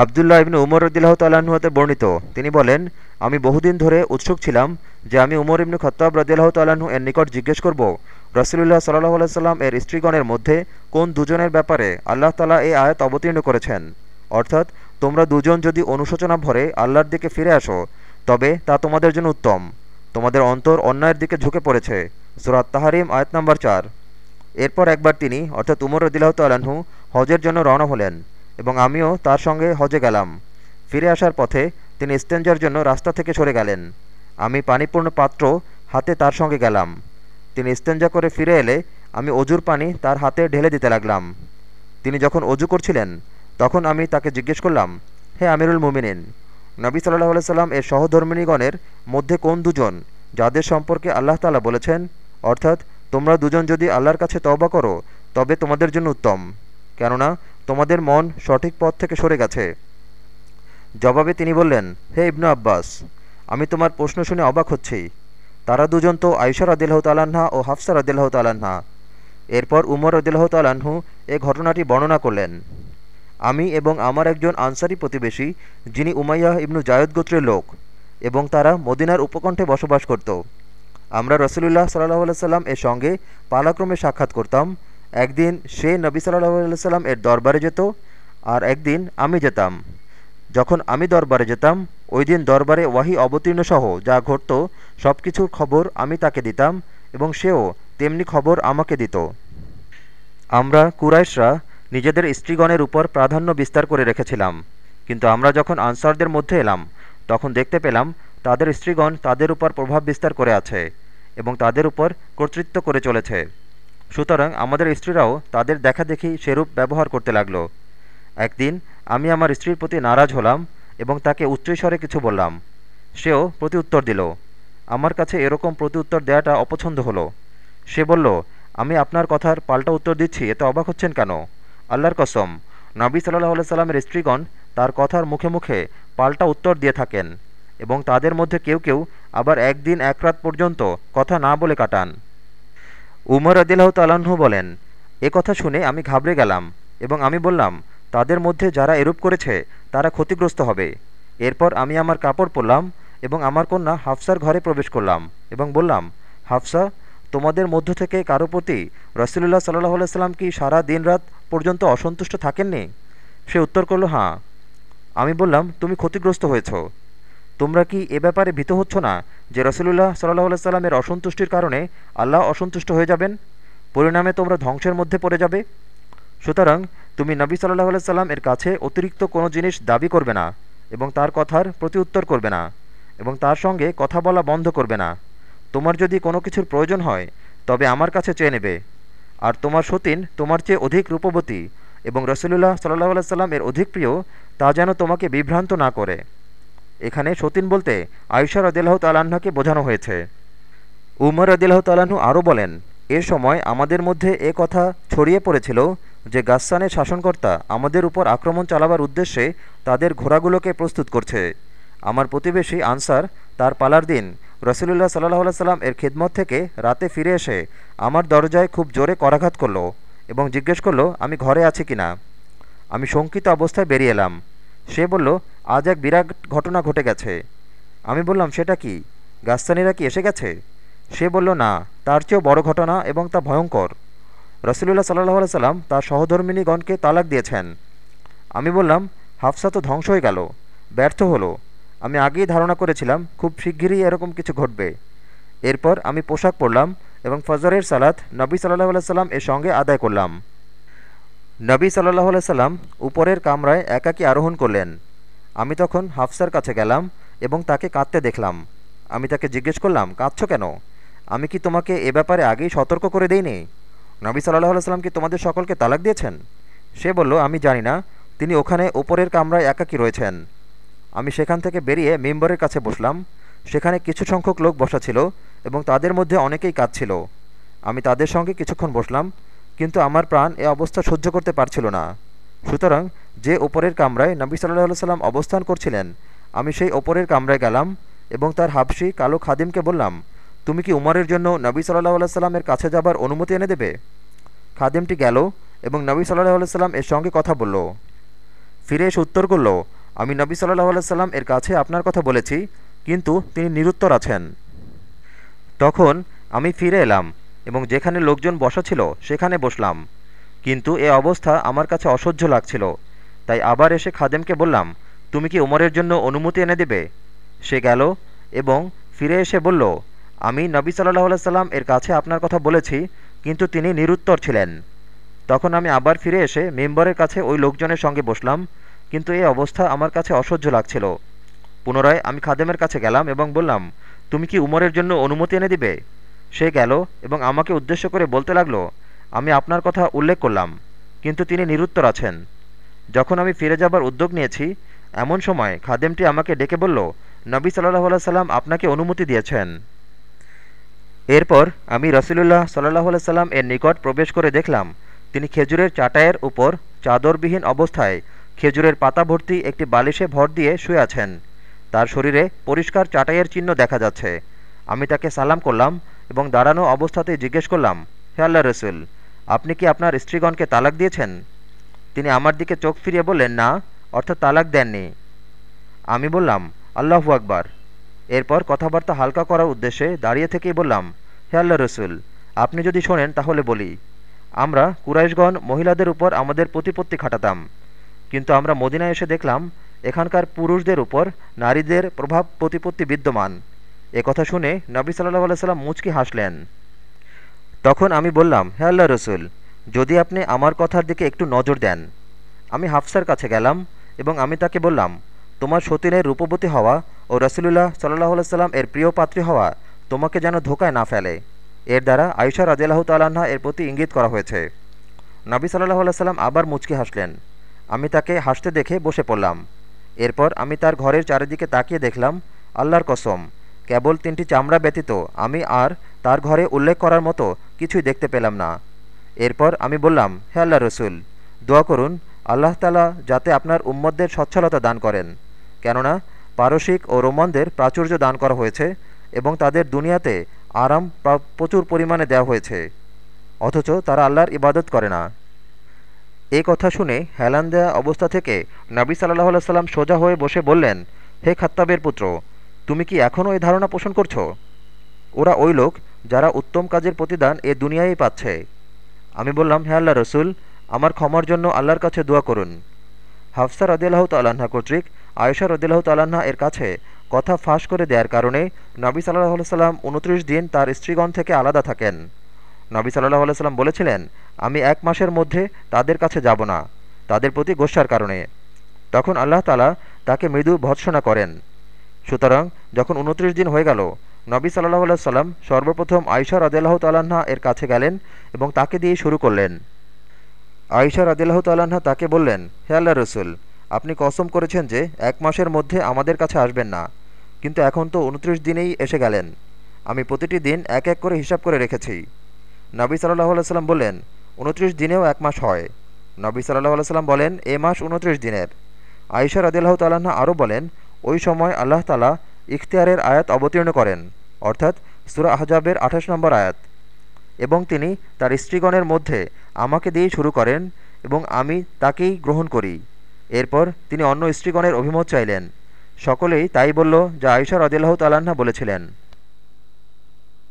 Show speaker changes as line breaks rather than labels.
আবদুল্লাহ ইবনু উমর তাল্লাহ্ন হতে বর্ণিত। তিনি বলেন, আমি বহুদিন ধরে উৎসুক ছিলাম যে আমি উমর ইবনু খত্তাব রদিল্লাহ তাল্লাহ্ন এর নিকট জিজ্ঞেস করব, রসুলুল্লাহ সাল্লাহ আলাইসাল্লাম এর স্ত্রীগণের মধ্যে কোন দুজনের ব্যাপারে আল্লাহ তালা এই আয়াত অবতীর্ণ করেছেন। অর্থাৎ, তোমরা দুজন যদি অনুশোচনা ভরে আল্লাহর দিকে ফিরে আসো, তবে তা তোমাদের জন্য উত্তম। তোমাদের অন্তর অন্যায়ের দিকে ঝুঁকে পড়েছে। সুরাত তাহারিম আয়াত নম্বর চার। এরপর একবার তিনি, অর্থাৎ উমর রদিল্লাহ তাল্লাহ্ন হজের জন্য রওনা হলেন। এবং আমিও তার সঙ্গে হজে গেলাম। ফিরে আসার পথে তিনি স্টেঞ্জার জন্য রাস্তা থেকে সরে গেলেন। আমি পানিপূর্ণ পাত্র হাতে তার সঙ্গে গেলাম। তিনি স্তেঞ্জা করে ফিরে এলে আমি অজুর পানি তার হাতে ঢেলে দিতে লাগলাম। তিনি যখন অজু করছিলেন, তখন আমি তাকে জিজ্ঞেস করলাম, হে আমিরুল মুমিনিন, নবী সাল্লাহ সাল্লাম এর সহধর্মিনীগণের মধ্যে কোন দুজন, যাদের সম্পর্কে আল্লাহ তালা বলেছেন, অর্থাৎ তোমরা দুজন যদি আল্লাহর কাছে তওবা করো, তবে তোমাদের জন্য উত্তম। কেননা তোমাদের মন সঠিক পথ থেকে সরে গেছে। জবাবে তিনি বললেন, হে ইবনু আব্বাস, আমি তোমার প্রশ্ন শুনে অবাক হচ্ছি। তারা দুজন তো আয়সা রদিল্লাহ তালাহা ও হাফসা রদিল্লাহ তালাহা এরপর উমর রদিল্লাহ তালাহু এ ঘটনাটি বর্ণনা করলেন। আমি এবং আমার একজন আনসারি প্রতিবেশী, যিনি উমাইয়া ইবনু জায়দ গোত্রের লোক এবং তারা মদিনার উপকণ্ঠে বসবাস করত। আমরা রসুলুল্লাহ সাল্লাহ সাল্লাম এর সঙ্গে পালাক্রমে সাক্ষাৎ করতাম একদিন সে নবী সাল্লাহ সাল্লাম এর দরবারে যেত আর একদিন আমি যেতাম। যখন আমি দরবারে যেতাম, ওই দিন দরবারে ওয়াহি অবতীর্ণ সহ যা ঘটত সব কিছুর খবর আমি তাকে দিতাম এবং সেও তেমনি খবর আমাকে দিত। আমরা কুরাইশরা নিজেদের স্ত্রীগণের উপর প্রাধান্য বিস্তার করে রেখেছিলাম। কিন্তু আমরা যখন আনসারদের মধ্যে এলাম, তখন দেখতে পেলাম তাদের স্ত্রীগণ তাদের উপর প্রভাব বিস্তার করে আছে এবং তাদের উপর কর্তৃত্ব করে চলেছে। সুতরাং আমাদের স্ত্রীরাও তাদের দেখা দেখি সেরূপ ব্যবহার করতে লাগল। একদিন আমি আমার স্ত্রীর প্রতি নারাজ হলাম এবং তাকে উচ্চস্বরে কিছু বললাম। সেও প্রতি উত্তর দিল। আমার কাছে এরকম প্রতি উত্তর দেওয়াটা অপছন্দ হলো। সে বলল, আমি আপনার কথার পাল্টা উত্তর দিচ্ছি, এতে অবাক হচ্ছেন কেন? আল্লাহর কসম, নবী সাল্লাহ সাল্লামের স্ত্রীগণ তার কথার মুখে মুখে পাল্টা উত্তর দিয়ে থাকেন এবং তাদের মধ্যে কেউ কেউ আবার একদিন এক রাত পর্যন্ত কথা না বলে কাটান। উমর আদিল্লাহ তালাহু বলেন, এ কথা শুনে আমি ঘাবড়ে গেলাম এবং আমি বললাম, তাদের মধ্যে যারা এরূপ করেছে, তারা ক্ষতিগ্রস্ত হবে। এরপর আমি আমার কাপড় পরলাম এবং আমার কন্যা হাফসার ঘরে প্রবেশ করলাম এবং বললাম, হাফসা, তোমাদের মধ্য থেকে কারও প্রতি রসুল্লাহ সাল্লাহ সাল্লাম কি সারা দিন রাত পর্যন্ত অসন্তুষ্ট থাকেননি? সে উত্তর করল হাঁ আমি বললাম, তুমি ক্ষতিগ্রস্ত হয়েছ। তোমরা কি এ ব্যাপারে ভীত হচ্ছ না যে রসুল্লাহ সাল্লাহ সাল্লামের অসন্তুষ্টির কারণে আল্লাহ অসন্তুষ্ট হয়ে যাবেন, পরিণামে তোমরা ধ্বংসের মধ্যে পড়ে যাবে। সুতরাং তুমি নবী সাল্লাহ সাল্লাম এর কাছে অতিরিক্ত কোনো জিনিস দাবি করবে না এবং তার কথার প্রতি উত্তর করবে না এবং তার সঙ্গে কথা বলা বন্ধ করবে না। তোমার যদি কোনো কিছুর প্রয়োজন হয়, তবে আমার কাছে চেয়ে নেবে। আর তোমার সতীন তোমার চেয়ে অধিক রূপবতী এবং রসুল্লাহ সাল্লাহ সাল্লাম এর অধিক প্রিয়, তা যেন তোমাকে বিভ্রান্ত না করে। এখানে সতীন বলতে আয়ুষা রদিল্লাহ তালাহাকে বোঝানো হয়েছে। উমর রদিল্লাহ তালাহু আরও বলেন, এ সময় আমাদের মধ্যে এ কথা ছড়িয়ে পড়েছিল যে গাসসানের শাসনকর্তা আমাদের উপর আক্রমণ চালাবার উদ্দেশ্যে তাদের ঘোড়াগুলোকে প্রস্তুত করছে। আমার প্রতিবেশী আনসার তার পালার দিন রসুলুল্লাহ সাল্লাহ সাল্লাম এর খিদমত থেকে রাতে ফিরে এসে আমার দরজায় খুব জোরে করাঘাত করল এবং জিজ্ঞেস করল, আমি ঘরে আছি কিনা? আমি শঙ্কিত অবস্থায় বেরিয়ে এলাম। সে বলল, আজ এক বিরাট ঘটনা ঘটে গেছে। আমি বললাম, সেটা কি? গাস্তানিরা কি এসে গেছে? সে বলল, না, তার চেয়েও বড় ঘটনা এবং তা ভয়ঙ্কর। রসুলুল্লাহ সাল্লাহ সাল্লাম তার সহধর্মিনীগণকে তালাক দিয়েছেন। আমি বললাম, হাফসা তো ধ্বংস হয়ে গেল, ব্যর্থ হলো। আমি আগেই ধারণা করেছিলাম, খুব শিগগিরই এরকম কিছু ঘটবে। এরপর আমি পোশাক পরলাম এবং ফজরের সালাত নবী সাল্লাহ সাল্লাম এর সঙ্গে আদায় করলাম। নবী সাল্লাহ সাল্লাম উপরের কামরায় একাকী আরোহণ করলেন। আমি তখন হাফসার কাছে গেলাম এবং তাকে কাঁদতে দেখলাম। আমি তাকে জিজ্ঞেস করলাম, কাঁদছ কেন? আমি কি তোমাকে এ ব্যাপারে আগেই সতর্ক করে দেইনি? নবী সাল্লাহ সাল্লাম কি তোমাদের সকলকে তালাক দিয়েছেন? সে বলল, আমি জানি না, তিনি ওখানে ওপরের কামরায় একাকী রয়েছেন। আমি সেখান থেকে বেরিয়ে মেম্বরের কাছে বসলাম। সেখানে কিছু সংখ্যক লোক বসা ছিল এবং তাদের মধ্যে অনেকেই কাঁদছিল। আমি তাদের সঙ্গে কিছুক্ষণ বসলাম কিন্তু আমার প্রাণ এ অবস্থা সহ্য করতে পারছিল না। সুতরাং যে ওপরের কামরায় নবী সাল্লাহ সাল্লাম অবস্থান করছিলেন, আমি সেই ওপরের কামরায় গেলাম এবং তার হাবসি কালো খাদিমকে বললাম, তুমি কি উমরের জন্য নবী সাল্লাহ সাল্লামের কাছে যাবার অনুমতি এনে দেবে? খাদিমটি গেল এবং নবী সাল্লাহ সাল্লাম এর সঙ্গে কথা বলল। ফিরে এসে উত্তর করল, আমি নবী সাল্লাহ আলাইসাল্লাম এর কাছে আপনার কথা বলেছি, কিন্তু তিনি নিরুত্তর আছেন। তখন আমি ফিরে এলাম এবং যেখানে লোকজন বসা ছিল সেখানে বসলাম। কিন্তু এ অবস্থা আমার কাছে অসহ্য লাগছিল। তাই আবার এসে খাদেমকে বললাম, তুমি কি উমরের জন্য অনুমতি এনে দেবে? সে গেল এবং ফিরে এসে বলল, আমি নবী সাল্লাহ সাল্লাম এর কাছে আপনার কথা বলেছি, কিন্তু তিনি নিরুত্তর ছিলেন। তখন আমি আবার ফিরে এসে মেম্বরের কাছে ওই লোকজনের সঙ্গে বসলাম, কিন্তু এই অবস্থা আমার কাছে অসহ্য লাগছিল। পুনরায় আমি খাদেমের কাছে গেলাম এবং বললাম, তুমি কি উমরের জন্য অনুমতি এনে দিবে? সে গেল এবং আমাকে উদ্দেশ্য করে বলতে লাগল, আমি আপনার কথা উল্লেখ করলাম, কিন্তু তিনি নিরুত্তর আছেন। যখন আমি ফিরে যাবার উদ্যোগ নিয়েছি, এমন সময় খাদেমটি আমাকে ডেকে বলল, নবী সাল্লাহ সাল্লাম আপনাকে অনুমতি দিয়েছেন। এরপর আমি রসুলুল্লাহ সাল্লাহ সাল্লাম এর নিকট প্রবেশ করে দেখলাম, তিনি খেজুরের চাটায়ের উপর চাদরবিহীন অবস্থায় খেজুরের পাতা ভর্তি একটি বালিশে ভর দিয়ে শুয়ে আছেন। তার শরীরে পরিষ্কার চাটাইয়ের চিহ্ন দেখা যাচ্ছে। আমি তাকে সালাম করলাম এবং দাঁড়ানো অবস্থাতেই জিজ্ঞেস করলাম, হে আল্লাহ রসুল, আপনি কি আপনার স্ত্রীগণকে তালাক দিয়েছেন? তিনি আমার দিকে চোখ ফিরিয়ে বললেন, না, অর্থাৎ তালাক দেননি। আমি বললাম, আল্লাহু আকবার। এরপর কথাবার্তা হালকা করার উদ্দেশ্যে দাঁড়িয়ে থেকেই বললাম, হে আল্লাহ রসুল, আপনি যদি শোনেন তাহলে বলি, আমরা কুরাইশগণ মহিলাদের উপর আমাদের প্রতিপত্তি খাটাতাম। কিন্তু আমরা মদিনায় এসে দেখলাম, এখানকার পুরুষদের উপর নারীদের প্রভাব প্রতিপত্তি বিদ্যমান। এ কথা শুনে নবী সাল্লাহ সাল্লাম মুচকি হাসলেন। তখন আমি বললাম, হে আল্লাহ রসুল, যদি আপনি আমার কথার দিকে একটু নজর দেন, আমি হাফসার কাছে গেলাম এবং আমি তাকে বললাম, তোমার সতীনের রূপবতী হওয়া ও রসুলুল্লাহ সাল্লাহ সাল্লাম এর প্রিয় পাত্রী হওয়া তোমাকে যেন ধোকায় না ফেলে। এর দ্বারা আয়সা রাজিয়াল্লাহ তাল্লাহা এর প্রতি ইঙ্গিত করা হয়েছে। নবী সাল্লাহ সাল্লাম আবার মুচকি হাসলেন। আমি তাকে হাসতে দেখে বসে পড়লাম। এরপর আমি তার ঘরের চারিদিকে তাকিয়ে দেখলাম, আল্লাহর কসম কেবল তিনটি চামড়া ব্যতীত আমি আর তার ঘরে উল্লেখ করার মতো কিছুই দেখতে পেলাম না। এরপর আমি বললাম, হে আল্লাহ রসুল, দোয়া করুন, আল্লাহ তালা যাতে আপনার উম্মদদের সচ্ছলতা দান করেন। কেননা, পারসিক ও রোমানদের প্রাচুর্য দান করা হয়েছে এবং তাদের দুনিয়াতে আরাম প্রচুর পরিমাণে দেওয়া হয়েছে। অথচ তারা আল্লাহর ইবাদত করে না। এ কথা শুনে হেলান দেয়া অবস্থা থেকে নবী সাল্লাহ সাল্লাম সোজা হয়ে বসে বললেন, হে খাত্তাবের পুত্র তুমি কি এখনও এই ধারণা পোষণ করছ? ওরা ওই লোক যারা উত্তম কাজের প্রতিদান এ দুনিয়ায় পাচ্ছে। আমি বললাম, হে আল্লাহ রসুল, আমার ক্ষমার জন্য আল্লাহর কাছে দোয়া করুন। হাফসা রদিল্লাহ তাল্লাহা কর্তৃক, আয়েশা রদিল্লাহ তাল্লাহা এর কাছে কথা ফাঁস করে দেওয়ার কারণে নবী সাল্লাহ সাল্লাম উনত্রিশ দিন তার স্ত্রীগণ থেকে আলাদা থাকেন। নবী সাল্লাহ সাল্লাম বলেছিলেন, আমি এক মাসের মধ্যে তাদের কাছে যাব না, তাদের প্রতি গোস্বার কারণে। তখন আল্লাহ তালা তাকে মৃদু ভৎসনা করেন। সুতরাং যখন উনত্রিশ দিন হয়ে গেল, নবী সাল্লাহ সাল্লাম সর্বপ্রথম আয়সা রদিল্লাহ তাল্লাহা এর কাছে গেলেন এবং তাকে দিয়ে শুরু করলেন। আয়সা রদিল্লাহ তাল্লাহা তাকে বললেন, হে আল্লাহ রসুল, আপনি কসম করেছেন যে এক মাসের মধ্যে আমাদের কাছে আসবেন না, কিন্তু এখন তো উনত্রিশ দিনেই এসে গেলেন। আমি প্রতিটি দিন এক এক করে হিসাব করে রেখেছি। নবী সাল্লাহ সাল্লাম বললেন, উনত্রিশ দিনেও এক মাস হয়। নবী সাল্লাহ সাল্লাম বলেন, এ মাস উনত্রিশ দিনের। আয়সা রদিল্লাহ তাল্লাহা আরও বলেন ওই সময় আল্লাহ তালা ইখতিয়ারের আয়াত অবতীর্ণ করেন, অর্থাৎ সুরা আহজাবের আঠাশ নম্বর আয়াত। এবং তিনি তার স্ত্রীগণের মধ্যে আমাকে দিয়েই শুরু করেন এবং আমি তাকেই গ্রহণ করি। এরপর তিনি অন্য স্ত্রীগণের অভিমত চাইলেন। সকলেই তাই বলল যা আয়সা রদিল্লাহ তালান্না বলেছিলেন।